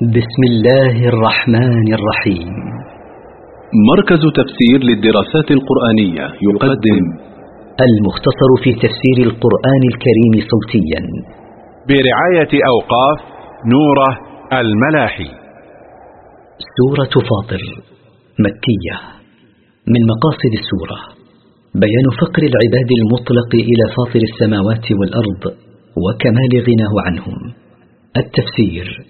بسم الله الرحمن الرحيم. مركز تفسير للدراسات القرآنية يقدم المختصر في تفسير القرآن الكريم صوتيا. برعاية أوقاف نوره الملاحي. سورة فاطر مكية. من مقاصد السورة بيان فقر العباد المطلق إلى فاطر السماوات والأرض وكمال غناه عنهم. التفسير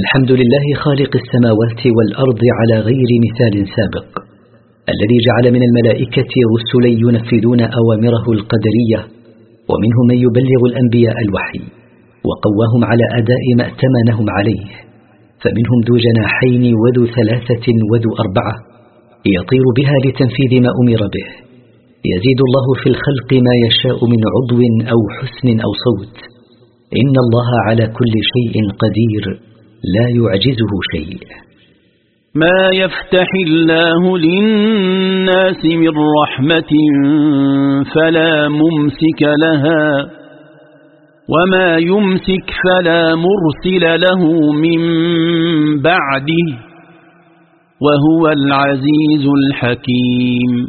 الحمد لله خالق السماوات والأرض على غير مثال سابق الذي جعل من الملائكة رسلا ينفذون أوامره القدرية ومنهم من يبلغ الأنبياء الوحي وقواهم على أداء ما ائتمنهم عليه فمنهم ذو جناحين وذو ثلاثة وذو أربعة يطير بها لتنفيذ ما أمر به يزيد الله في الخلق ما يشاء من عضو أو حسن أو صوت إن الله على كل شيء قدير. لا يعجزه شيء. ما يفتح الله للناس من رحمة فلا ممسك لها وما يمسك فلا مرسل له من بعده وهو العزيز الحكيم.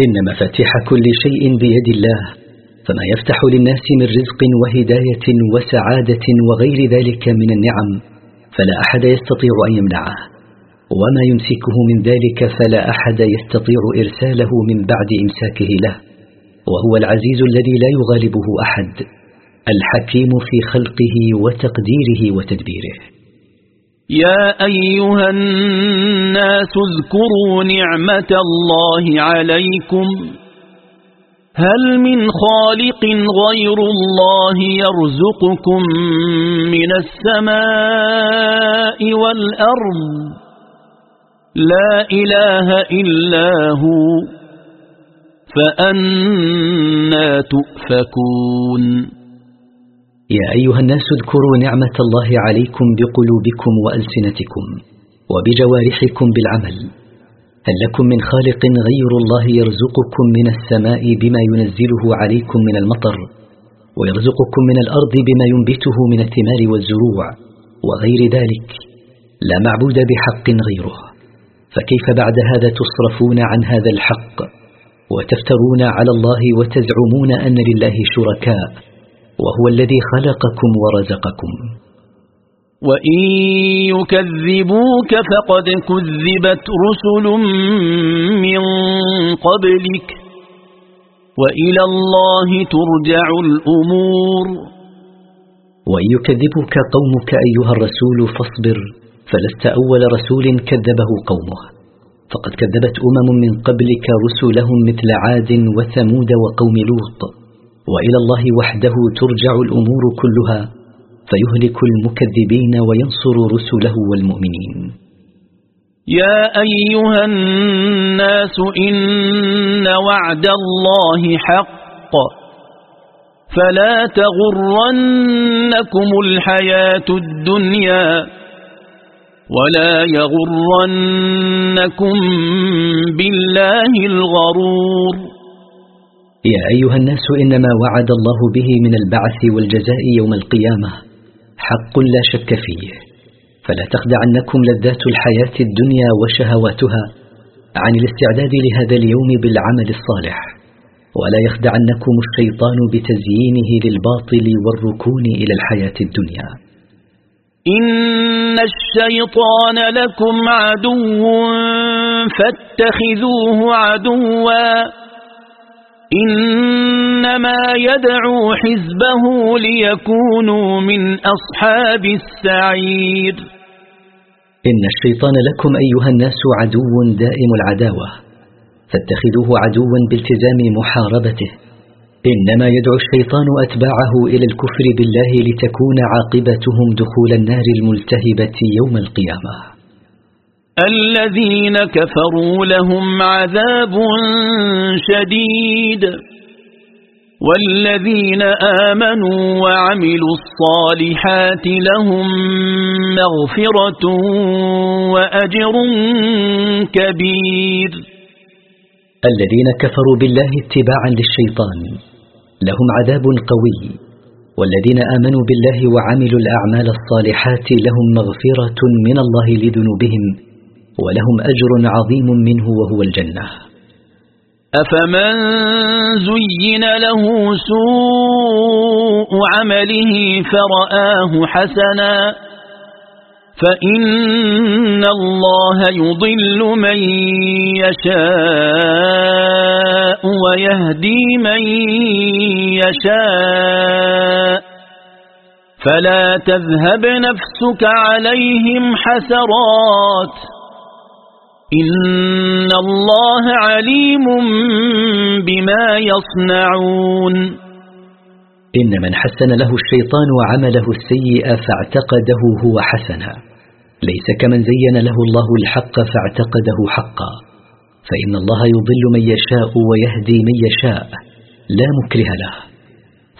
إن مفاتيح كل شيء بيد الله. فما يفتح للناس من رزق وهداية وسعادة وغير ذلك من النعم فلا أحد يستطيع أن يمنعه. وما يمسكه من ذلك فلا أحد يستطيع إرساله من بعد إمساكه له. وهو العزيز الذي لا يغالبه أحد الحكيم في خلقه وتقديره وتدبيره. يا أيها الناس اذكروا نعمة الله عليكم. هل من خالق غير الله يرزقكم من السماء والأرض؟ لا إله إلا هو فأنا تؤفكون. يا أيها الناس اذكروا نعمة الله عليكم بقلوبكم وألسنتكم وبجوارحكم بالعمل. هل لكم من خالق غير الله يرزقكم من السماء بما ينزله عليكم من المطر ويرزقكم من الأرض بما ينبته من الثمار والزروع وغير ذلك لا معبود بحق غيره فكيف بعد هذا تصرفون عن هذا الحق وتفترون على الله وتزعمون أن لله شركاء وهو الذي خلقكم ورزقكم وإن يكذبوك فقد كذبت رسل من قبلك وإلى الله ترجع الأمور. وإن يكذبك قومك أيها الرسول فاصبر فلست أول رسول كذبه قومه. فقد كذبت أمم من قبلك رسلهم مثل عاد وثمود وقوم لوط. وإلى الله وحده ترجع الأمور كلها فيهلك المكذبين وينصر رسله والمؤمنين. يا أيها الناس إن وعد الله حق. فلا تغرنكم الحياة الدنيا ولا يغرنكم بالله الغرور. يا أيها الناس إنما وعد الله به من البعث والجزاء يوم القيامة. حق لا شك فيه. فلا تخدعنكم لذات الحياة الدنيا وشهواتها عن الاستعداد لهذا اليوم بالعمل الصالح. ولا يخدعنكم الشيطان بتزيينه للباطل والركون إلى الحياة الدنيا. إن الشيطان لكم عدو فاتخذوه عدوا. إنما يدعو حزبه ليكونوا من أصحاب السعير. إن الشيطان لكم أيها الناس عدو دائم العداوة فاتخذوه عدوا بالتزام محاربته. إنما يدعو الشيطان أتباعه إلى الكفر بالله لتكون عاقبتهم دخول النار الملتهبة يوم القيامة. الذين كفروا لهم عذاب شديد والذين آمنوا وعملوا الصالحات لهم مغفرة وأجر كبير. الذين كفروا بالله اتباعا للشيطان لهم عذاب قوي والذين آمنوا بالله وعملوا الأعمال الصالحات لهم مغفرة من الله لذنوبهم ولهم أجر عظيم منه وهو الجنة. أفمن زين له سوء عمله فرآه حسنا فإن الله يضل من يشاء ويهدي من يشاء. فلا تذهب نفسك عليهم حسرات. إن الله عليم بما يصنعون إن من حسن له الشيطان وعمله السيء فاعتقده هو حسنا. ليس كمن زين له الله الحق فاعتقده حقا. فإن الله يضل من يشاء ويهدي من يشاء. لا مكره له.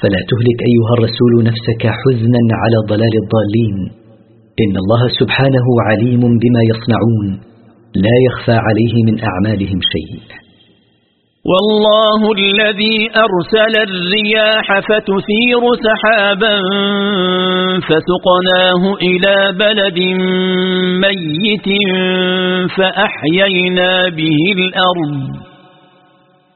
فلا تهلك أيها الرسول نفسك حزنا على ضلال الضالين. إن الله سبحانه عليم بما يصنعون. لا يخفى عليه من أعمالهم شيء. والله الذي أرسل الرياح فتثير سحابا فسقناه إلى بلد ميت فأحيينا به الأرض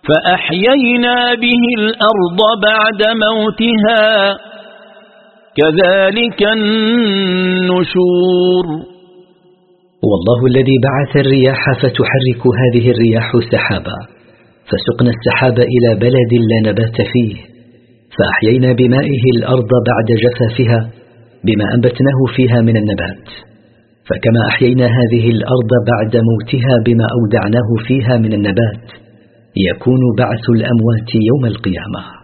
فأحيينا به الأرض بعد موتها كذلك النشور. والله الذي بعث الرياح فتحرك هذه الرياح سحابا. فسقنا السحاب إلى بلد لا نبات فيه. فأحيينا بمائه الأرض بعد جفافها بما أنبتناه فيها من النبات. فكما أحيينا هذه الأرض بعد موتها بما أودعناه فيها من النبات. يكون بعث الأموات يوم القيامة.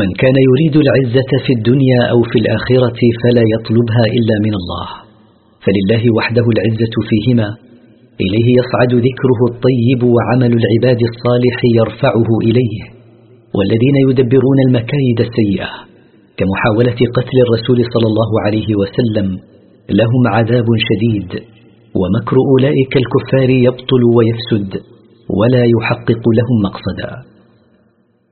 من كان يريد العزة في الدنيا أو في الآخرة فلا يطلبها إلا من الله. فلله وحده العزة فيهما. إليه يصعد ذكره الطيب وعمل العباد الصالح يرفعه إليه. والذين يدبرون المكايد السيئة. كمحاولة قتل الرسول صلى الله عليه وسلم لهم عذاب شديد. ومكر أولئك الكفار يبطل ويفسد ولا يحقق لهم مقصدا.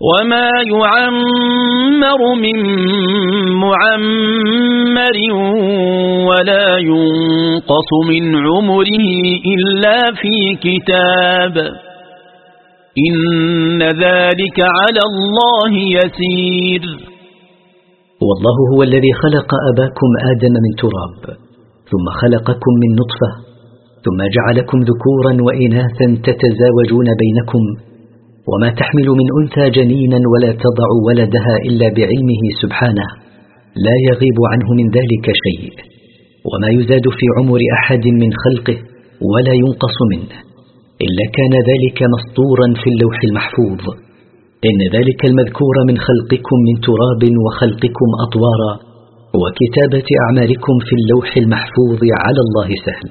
وما يعمر من معمر ولا ينقص من عمره إلا في كتاب إن ذلك على الله يسير والله هو الذي خلق أباكم آدم من تراب ثم خلقكم من نطفة ثم جعلكم ذكورا وإناثا تتزاوجون بينكم وما تحمل من أنثى جنينا ولا تضع ولدها إلا بعلمه سبحانه. لا يغيب عنه من ذلك شيء. وما يزاد في عمر أحد من خلقه ولا ينقص منه. إلا كان ذلك مسطورا في اللوح المحفوظ. إن ذلك المذكور من خلقكم من تراب وخلقكم أطوارا. وكتابة أعمالكم في اللوح المحفوظ على الله سهل.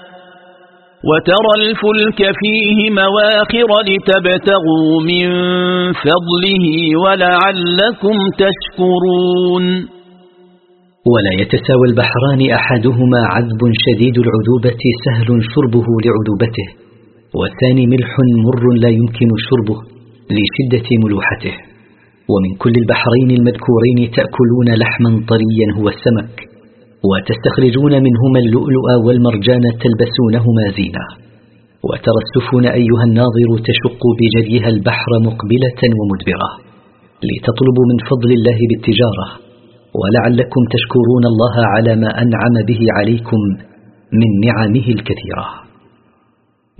وترى الفلك فيه مواخر لتبتغوا من فضله ولعلكم تشكرون. ولا يتساوى البحران أحدهما عذب شديد العذوبة سهل شربه لعذوبته والثاني ملح مر لا يمكن شربه لشدة ملوحته ومن كل البحرين المذكورين تأكلون لحما طريا هو السمك. وتستخرجون منهما اللؤلؤ والمرجان تلبسونهما زينة. وترى السفن أيها الناظر تشق بجريها البحر مقبلة ومدبرة لتطلبوا من فضل الله بالتجارة. ولعلكم تشكرون الله على ما أنعم به عليكم من نعمه الكثيرة.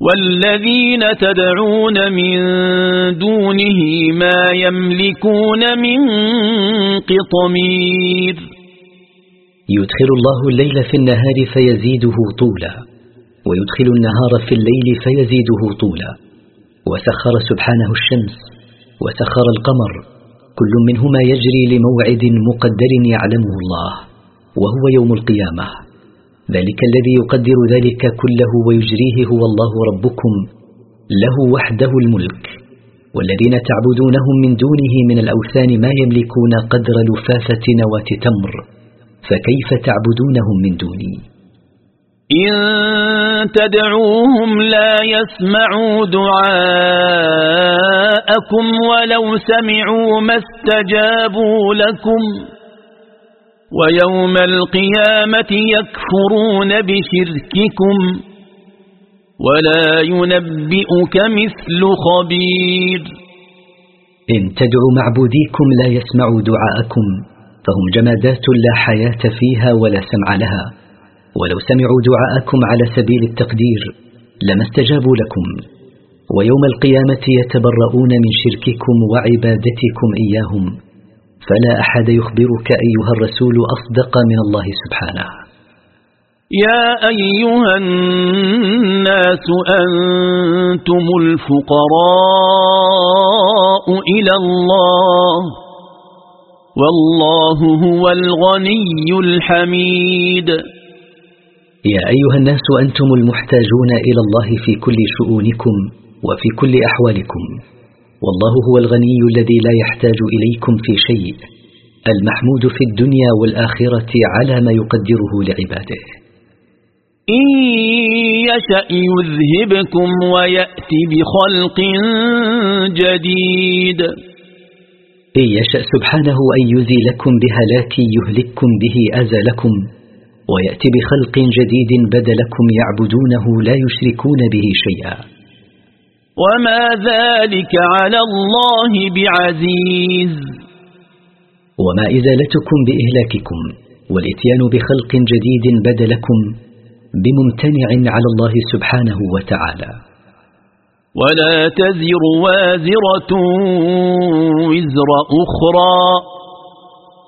والذين تدعون من دونه ما يملكون من قطمير. يدخل الله الليل في النهار فيزيده طولا ويدخل النهار في الليل فيزيده طولا. وسخر سبحانه الشمس وسخر القمر كل منهما يجري لموعد مقدر يعلمه الله وهو يوم القيامة. ذلك الذي يقدر ذلك كله ويجريه هو الله ربكم له وحده الملك والذين تعبدونهم من دونه من الأوثان ما يملكون قدر لفافة نواة تمر فكيف تعبدونهم من دوني؟ إن تدعوهم لا يسمعوا دعاءكم ولو سمعوا ما استجابوا لكم. ويوم القيامة يكفرون بشرككم ولا ينبئك مثل خبير. إن تدعوا معبوديكم لا يسمعوا دعاءكم فهم جمادات لا حياة فيها ولا سمع لها. ولو سمعوا دعاءكم على سبيل التقدير لما استجابوا لكم. ويوم القيامة يتبرؤون من شرككم وعبادتكم إياهم. فلا أحد يخبرك أيها الرسول أصدق من الله سبحانه. يا أيها الناس أنتم الفقراء إلى الله والله هو الغني الحميد. يا أيها الناس أنتم المحتاجون إلى الله في كل شؤونكم وفي كل أحوالكم. والله هو الغني الذي لا يحتاج إليكم في شيء المحمود في الدنيا والآخرة على ما يقدره لعباده. إن يشأ يذهبكم ويأتي بخلق جديد. إن يشأ سبحانه أن يزيلكم بهلاك يهلككم به أزلكم ويأتي بخلق جديد بدلكم يعبدونه لا يشركون به شيئا. وما ذلك على الله بعزيز. وما إزالتكم بإهلاككم والإتيان بخلق جديد بدلكم بممتنع على الله سبحانه وتعالى. ولا تزر وازرة وزر أخرى.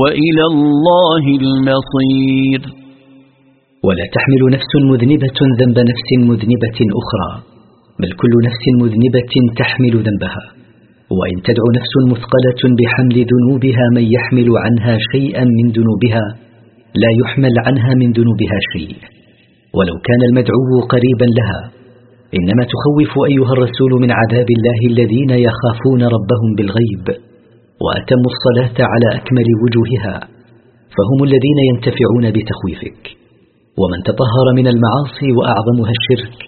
وإلى الله المصير. ولا تحمل نفس مذنبة ذنب نفس مذنبة أخرى بل كل نفس مذنبة تحمل ذنبها. وإن تدعو نفس مثقلة بحمل ذنوبها من يحمل عنها شيئا من ذنوبها لا يحمل عنها من ذنوبها شيء. ولو كان المدعو قريبا لها إنما تخوف أيها الرسول من عذاب الله الذين يخافون ربهم بالغيب. وأتموا الصلاة على أكمل وجوهها فهم الذين ينتفعون بتخويفك. ومن تطهر من المعاصي وأعظمها الشرك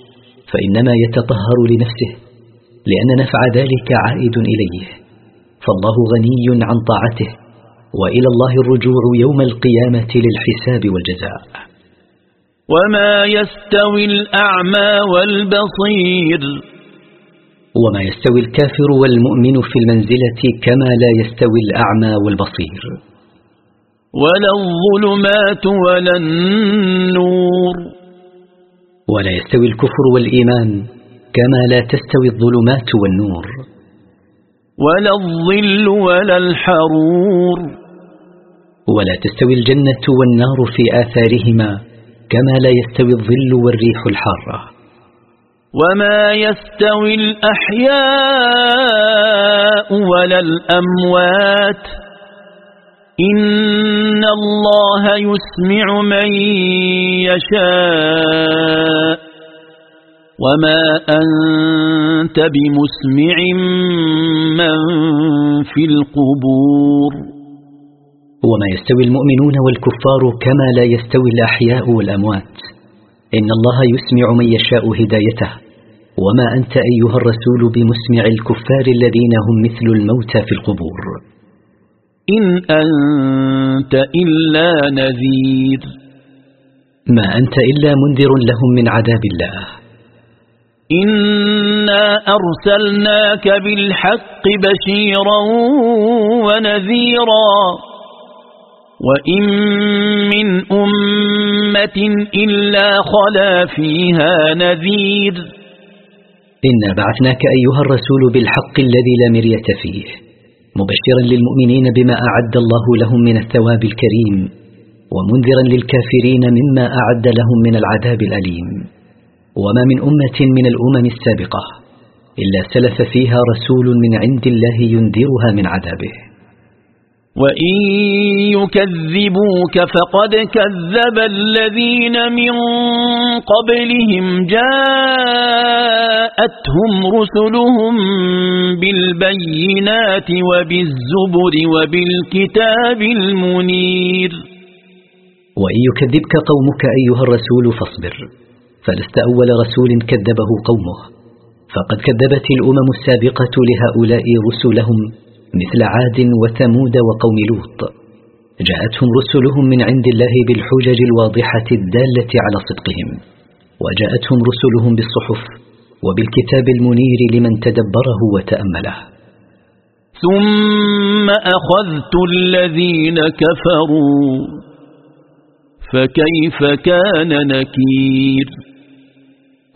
فإنما يتطهر لنفسه لأن نفع ذلك عائد إليه. فالله غني عن طاعته وإلى الله الرجوع يوم القيامة للحساب والجزاء. وما يستوي الأعمى والبصير وما يستوي الكافر والمؤمن في المنزلة كما لا يستوي الأعمى والبصير. ولا الظلمات ولا النور. ولا يستوي الكفر والإيمان كما لا تستوي الظلمات والنور. ولا الظل ولا الحرور. ولا تستوي الجنة والنار في آثارهما كما لا يستوي الظل والريح الحارة. وما يستوي الأحياء ولا الأموات إن الله يسمع من يشاء وما أنت بمسمع من في القبور وما يستوي المؤمنون والكفار كما لا يستوي الأحياء والأموات إن الله يسمع من يشاء هدايته وما أنت أيها الرسول بمسمع الكفار الذين هم مثل الموتى في القبور. إن أنت إلا نذير. ما أنت إلا منذر لهم من عذاب الله. إنا أرسلناك بالحق بشيرا ونذيرا. وإن من أمة إلا خلا فيها نذير. إنا بعثناك أيها الرسول بالحق الذي لا مرية فيه مبشرا للمؤمنين بما أعد الله لهم من الثواب الكريم ومنذرا للكافرين مما أعد لهم من العذاب الأليم. وما من أمة من الأمم السابقة إلا سلف فيها رسول من عند الله ينذرها من عذابه. وإن يكذبوك فقد كذب الذين من قبلهم جاءتهم رسلهم بالبينات وبالزبر وبالكتاب المنير وإن يكذبك قومك أيها الرسول فاصبر فلست أول رسول كذبه قومه فقد كذبت الأمم السابقة لهؤلاء رسلهم مثل عاد وثمود وقوم لوط. جاءتهم رسلهم من عند الله بالحجج الواضحة الدالة على صدقهم. وجاءتهم رسلهم بالصحف وبالكتاب المنير لمن تدبره وتأمله. ثم أخذت الذين كفروا فكيف كان نكير؟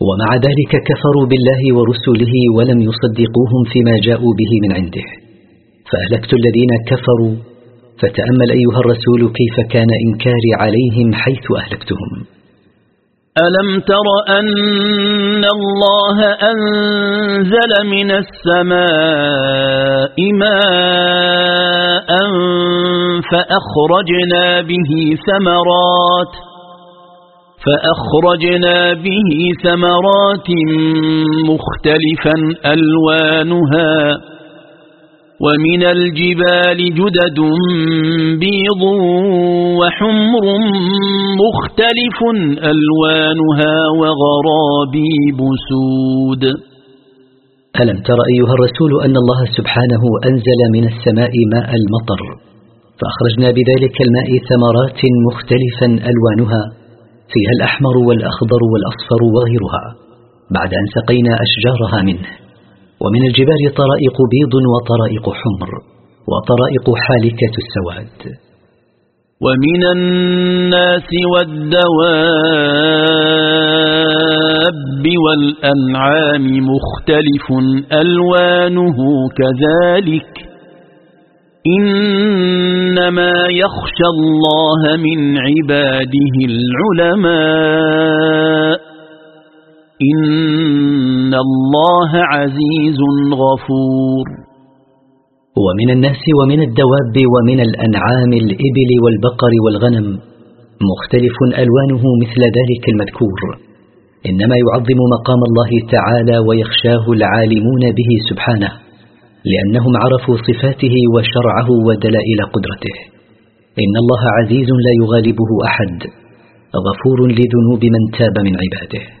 ومع ذلك كفروا بالله ورسله ولم يصدقوهم فيما جاءوا به من عنده. فأهلكت الذين كفروا فتأمل أيها الرسول كيف كان إنكاري عليهم حيث أهلكتهم. ألم تر أن الله أنزل من السماء ماء فأخرجنا به ثمرات فأخرجنا به ثمرات مختلفا ألوانها ومن الجبال جدد بيض وحمر مختلف ألوانها وغرابيب سود. ألم تر أيها الرسول أن الله سبحانه أنزل من السماء ماء المطر فأخرجنا بذلك الماء ثمرات مختلفا ألوانها فيها الأحمر والأخضر والأصفر وغيرها بعد أن سقينا أشجارها منه. ومن الجبال طرائق بيض وطرائق حمر وطرائق حالكة السواد. ومن الناس والدواب والأنعام مختلف ألوانه كذلك. إنما يخشى الله من عباده العلماء. الله عزيز غفور. ومن الناس ومن الدواب ومن الأنعام الإبل والبقر والغنم مختلف ألوانه مثل ذلك المذكور. إنما يعظم مقام الله تعالى ويخشاه العالمون به سبحانه لأنهم عرفوا صفاته وشرعه ودلائل قدرته. إن الله عزيز لا يغالبه أحد غفور لذنوب من تاب من عباده.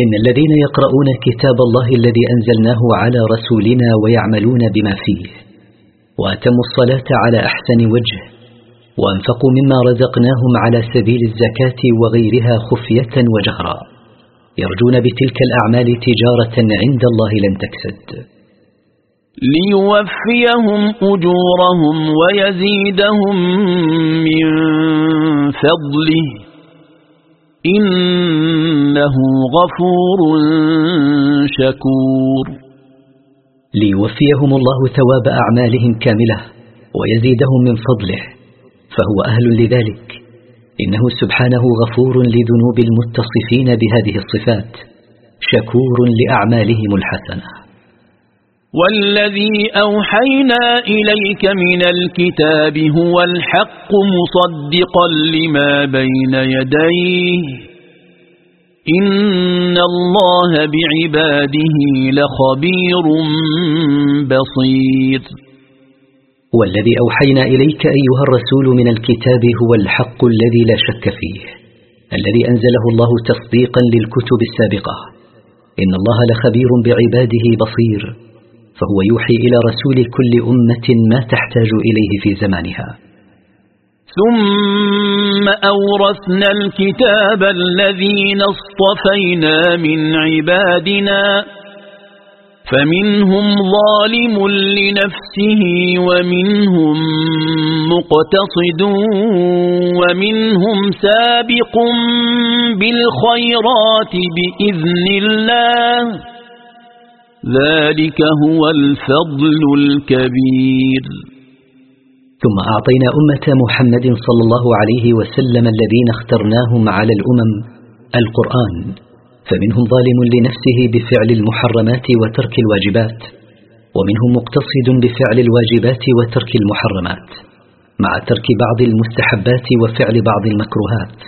إن الذين يقرؤون كتاب الله الذي أنزلناه على رسولنا ويعملون بما فيه وأتموا الصلاة على أحسن وجه وأنفقوا مما رزقناهم على سبيل الزكاة وغيرها خفية وجهرا يرجون بتلك الأعمال تجارة عند الله لن تكسد. ليوفيهم أجورهم ويزيدهم من فضله. إنه غفور شكور. ليوفيهم الله ثواب أعمالهم كاملة ويزيدهم من فضله فهو أهل لذلك. إنه سبحانه غفور لذنوب المتصفين بهذه الصفات شكور لأعمالهم الحسنة. والذي أوحينا إليك من الكتاب هو الحق مصدقا لما بين يديه. إن الله بعباده لخبير بصير. والذي أوحينا إليك أيها الرسول من الكتاب هو الحق الذي لا شك فيه الذي أنزله الله تصديقا للكتب السابقة. إن الله لخبير بعباده بصير. فهو يوحي إلى رسول كل أمة ما تحتاج إليه في زمانها. ثم أورثنا الكتاب الذين اصطفينا من عبادنا فمنهم ظالم لنفسه ومنهم مقتصد ومنهم سابق بالخيرات بإذن الله. ذلك هو الفضل الكبير. ثم أعطينا أمة محمد صلى الله عليه وسلم الذين اخترناهم على الأمم القرآن فمنهم ظالم لنفسه بفعل المحرمات وترك الواجبات ومنهم مقتصد بفعل الواجبات وترك المحرمات مع ترك بعض المستحبات وفعل بعض المكروهات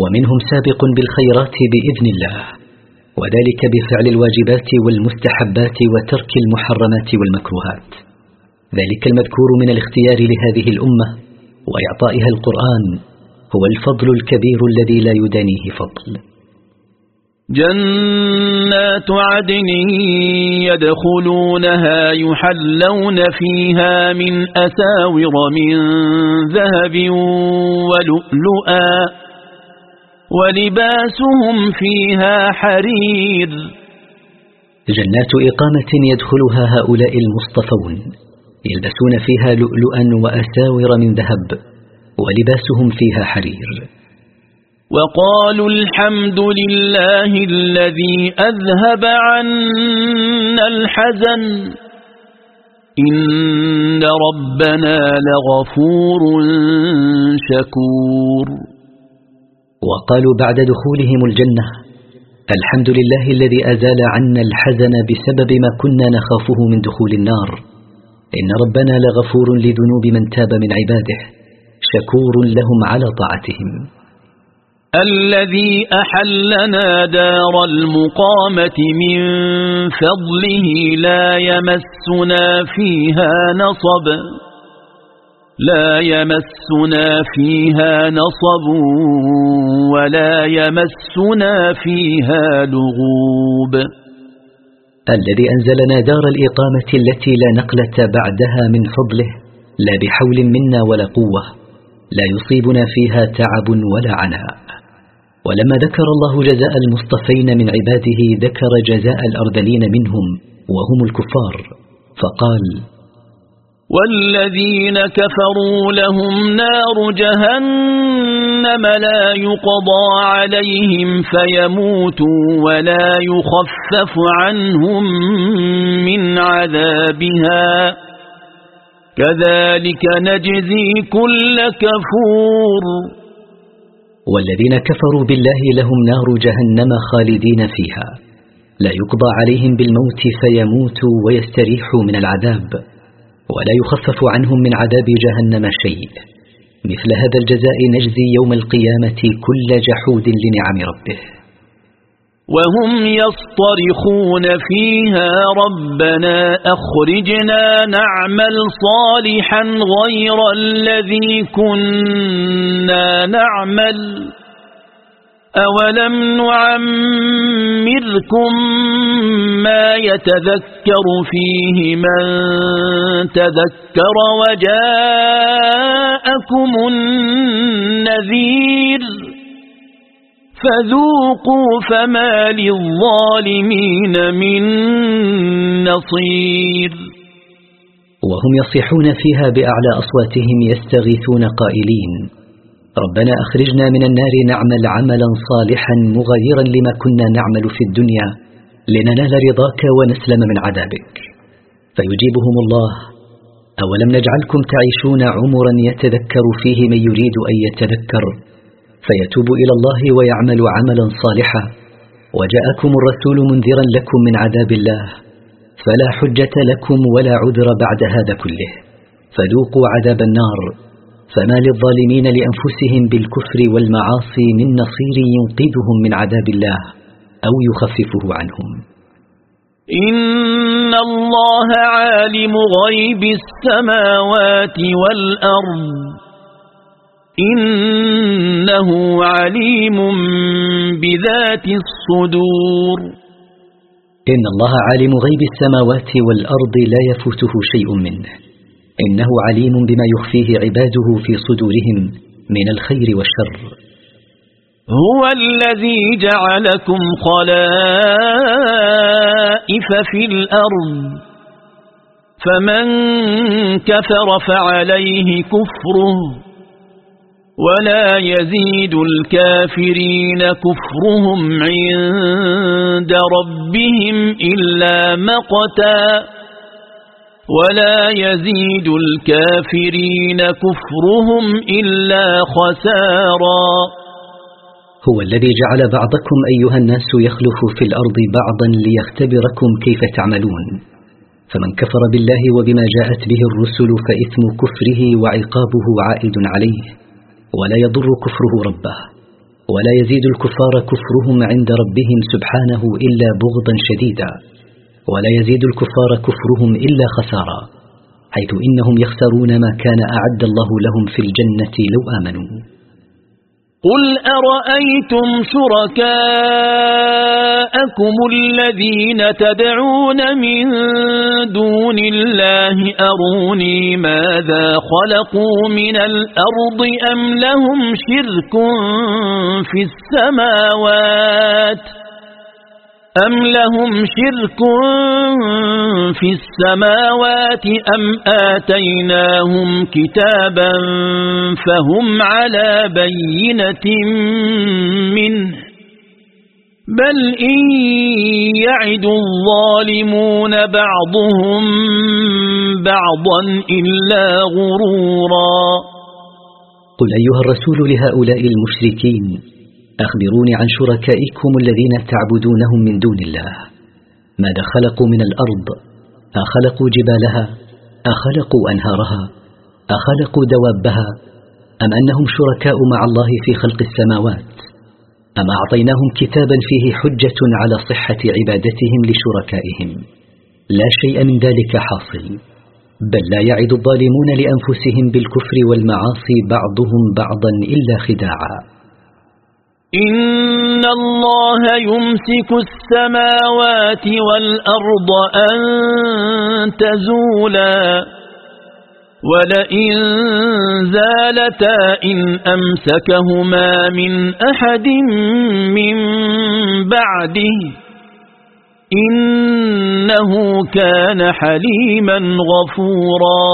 ومنهم سابق بالخيرات بإذن الله. وذلك بفعل الواجبات والمستحبات وترك المحرمات والمكروهات. ذلك المذكور من الاختيار لهذه الأمة وإعطائها القرآن هو الفضل الكبير الذي لا يدانيه فضل. جنات عدن يدخلونها يحلون فيها من أساور من ذهب ولؤلؤا. ولباسهم فيها حرير. جنات إقامة يدخلها هؤلاء المصطفون يلبسون فيها لؤلؤا وأساور من ذهب ولباسهم فيها حرير. وقالوا الحمد لله الذي أذهب عنا الحزن. إن ربنا لغفور شكور. وقالوا بعد دخولهم الجنة الحمد لله الذي أزال عنا الحزن بسبب ما كنا نخافه من دخول النار. إن ربنا لغفور لذنوب من تاب من عباده شكور لهم على طاعتهم. الذي أحلنا دار المقامة من فضله لا يمسنا فيها نصب. لا يمسنا فيها نصب ولا يمسنا فيها لغوب. الذي أنزلنا دار الإقامة التي لا نقلة بعدها من فضله لا بحول منا ولا قوة لا يصيبنا فيها تعب ولا عناء. ولما ذكر الله جزاء المصطفين من عباده ذكر جزاء الأرذلين منهم وهم الكفار فقال والذين كفروا لهم نار جهنم لا يقضى عليهم فيموتوا ولا يخفف عنهم من عذابها. كذلك نجزي كل كفور. والذين كفروا بالله لهم نار جهنم خالدين فيها. لا يقضى عليهم بالموت فيموتوا ويستريحوا من العذاب. ولا يخفف عنهم من عذاب جهنم شيء. مثل هذا الجزاء نجزي يوم القيامة كل جحود لنعم ربه. وهم يصطرخون فيها ربنا أخرجنا نعمل صالحا غير الذي كنا نعمل. أولم نعمركم ما يتذكر فيه من تذكر وجاءكم النذير فذوقوا فما للظالمين من نصير وهم يصيحون فيها بأعلى أصواتهم يستغيثون قائلين ربنا أخرجنا من النار نعمل عملا صالحا مغيرا لما كنا نعمل في الدنيا لننال رضاك ونسلم من عذابك. فيجيبهم الله. أولم نجعلكم تعيشون عمرا يتذكر فيه من يريد أن يتذكر؟ فيتوب إلى الله ويعمل عملا صالحا. وجاءكم الرسول منذرا لكم من عذاب الله. فلا حجة لكم ولا عذر بعد هذا كله. فذوقوا عذاب النار. فما للظالمين لأنفسهم بالكفر والمعاصي من نصير ينقذهم من عذاب الله أو يخففه عنهم. إن الله عالم غيب السماوات والأرض. إنه عليم بذات الصدور. إن الله عالم غيب السماوات والأرض لا يفوته شيء منه. إنه عليم بما يخفيه عباده في صدورهم من الخير والشر. هو الذي جعلكم خلائف في الأرض فمن كفر فعليه كفره ولا يزيد الكافرين كفرهم عند ربهم إلا مقتا. ولا يزيد الكافرين كفرهم إلا خسارا. هو الذي جعل بعضكم أيها الناس يخلف في الأرض بعضا ليختبركم كيف تعملون. فمن كفر بالله وبما جاءت به الرسل فإثم كفره وعقابه عائد عليه. ولا يضر كفره ربه. ولا يزيد الكفار كفرهم عند ربهم سبحانه إلا بغضا شديدا. ولا يزيد الكفار كفرهم إلا خسارا حيث إنهم يخسرون ما كان أعد الله لهم في الجنة لو آمنوا. قل أرأيتم شركاءكم الذين تدعون من دون الله؟ أروني ماذا خلقوا من الأرض أم لهم شرك في السماوات؟ أم لهم شرك في السماوات أم آتيناهم كتابا فهم على بينة منه بل إن يعد الظالمون بعضهم بعضا إلا غرورا قل أيها الرسول لهؤلاء المشركين أخبروني عن شركائكم الذين تعبدونهم من دون الله. ماذا خلقوا من الأرض؟ أخلقوا جبالها؟ أخلقوا أنهارها؟ أخلقوا دوابها؟ أم أنهم شركاء مع الله في خلق السماوات؟ أم أعطيناهم كتابا فيه حجة على صحة عبادتهم لشركائهم؟ لا شيء من ذلك حاصل. بل لا يعد الظالمون لأنفسهم بالكفر والمعاصي بعضهم بعضا إلا خداعا. إن الله يمسك السماوات والأرض أن تزولا ولئن زالتا إن أمسكهما من أحد من بعده إنه كان حليما غفورا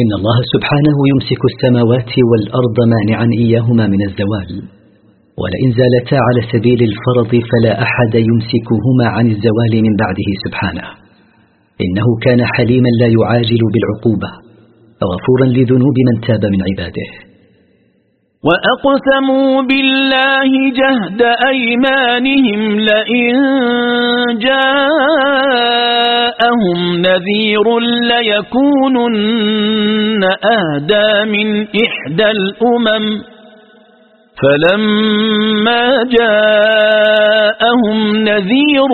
إن الله سبحانه يمسك السماوات والأرض مانعا إياهما من الزوال ولئن زالتا على سبيل الفرض فلا أحد يمسكهما عن الزوال من بعده سبحانه. إنه كان حليما لا يعاجل بالعقوبة غفورا لذنوب من تاب من عباده. وأقسموا بالله جهد أيمانهم لئن جاءهم نذير ليكونن أهدى من إحدى الأمم. فلما جاءهم نذير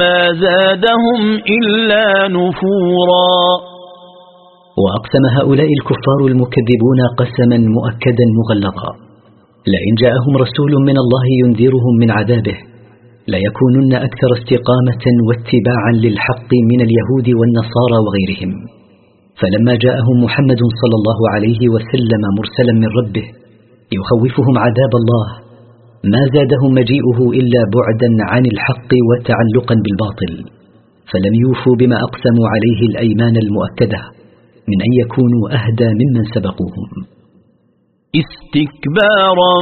ما زادهم إلا نفورا. وأقسم هؤلاء الكفار المكذبون قسما مؤكدا مغلظا. لئن جاءهم رسول من الله ينذرهم من عذابه ليكونن أكثر استقامة واتباعا للحق من اليهود والنصارى وغيرهم. فلما جاءهم محمد صلى الله عليه وسلم مرسلا من ربه يخوفهم عذاب الله. ما زادهم مجيئه إلا بعدا عن الحق وتعلقا بالباطل. فلم يوفوا بما أقسموا عليه الأيمان المؤكدة من أن يكونوا أهدى ممن سبقوهم. استكبارا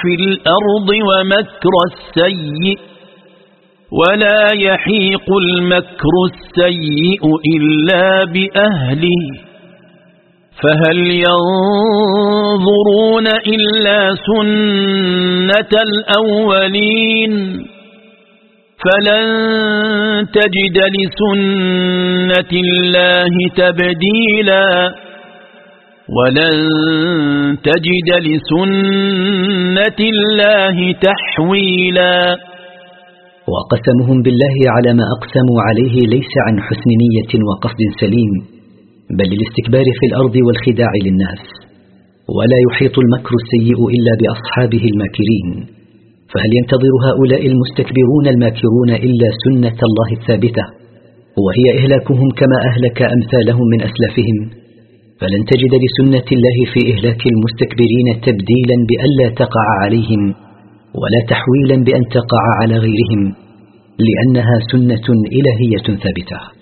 في الأرض ومكر السيء ولا يحيق المكر السيء إلا بأهله. فهل ينظرون إلا سنة الأولين فلن تجد لسنة الله تبديلا ولن تجد لسنة الله تحويلا وقسمهم بالله على ما أقسموا عليه ليس عن حسن نية وقصد سليم بل للاستكبار في الأرض والخداع للناس ولا يحيط المكر السيء إلا بأصحابه الماكرين. فهل ينتظر هؤلاء المستكبرون الماكرون إلا سنة الله الثابتة وهي إهلاكهم كما أهلك أمثالهم من أسلافهم؟ فلن تجد لسنة الله في إهلاك المستكبرين تبديلا بألا تقع عليهم ولا تحويلا بأن تقع على غيرهم لأنها سنة إلهية ثابتة.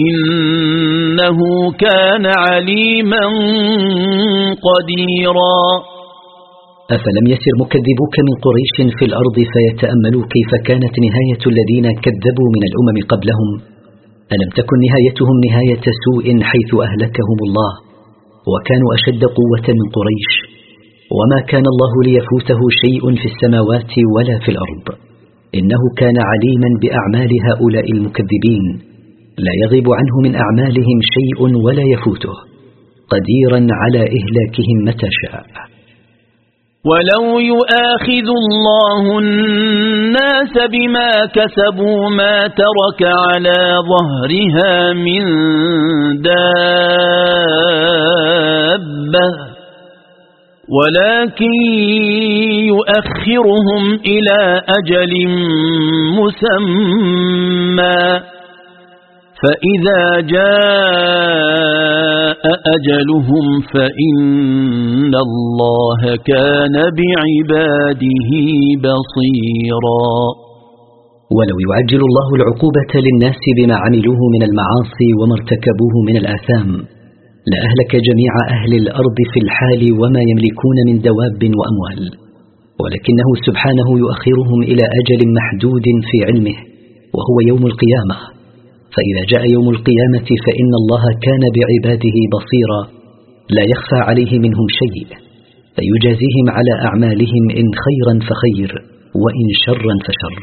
إنه كان عليما قديرا. أفلم يسر مكذبوك من قريش في الأرض فيتأملوا كيف كانت نهاية الذين كذبوا من الأمم قبلهم؟ ألم تكن نهايتهم نهاية سوء حيث أهلكهم الله؟ وكانوا أشد قوة من قريش. وما كان الله ليفوته شيء في السماوات ولا في الأرض. إنه كان عليما بأعمال هؤلاء المكذبين. لا يغيب عنه من أعمالهم شيء ولا يفوته قديرا على إهلاكهم متى شاء. ولو يؤاخذ الله الناس بما كسبوا ما ترك على ظهرها من دابة ولكن يؤخرهم إلى أجل مسمى. فإذا جاء أجلهم فإن الله كان بعباده بصيرا. ولو يعجل الله العقوبة للناس بما عملوه من المعاصي وما ارتكبوه من الآثام لأهلك جميع أهل الأرض في الحال وما يملكون من دواب وأموال. ولكنه سبحانه يؤخرهم إلى أجل محدود في علمه وهو يوم القيامة. فإذا جاء يوم القيامة فإن الله كان بعباده بصيرا. لا يخفى عليه منهم شيء. فيجازيهم على أعمالهم إن خيرا فخير وإن شرا فشر.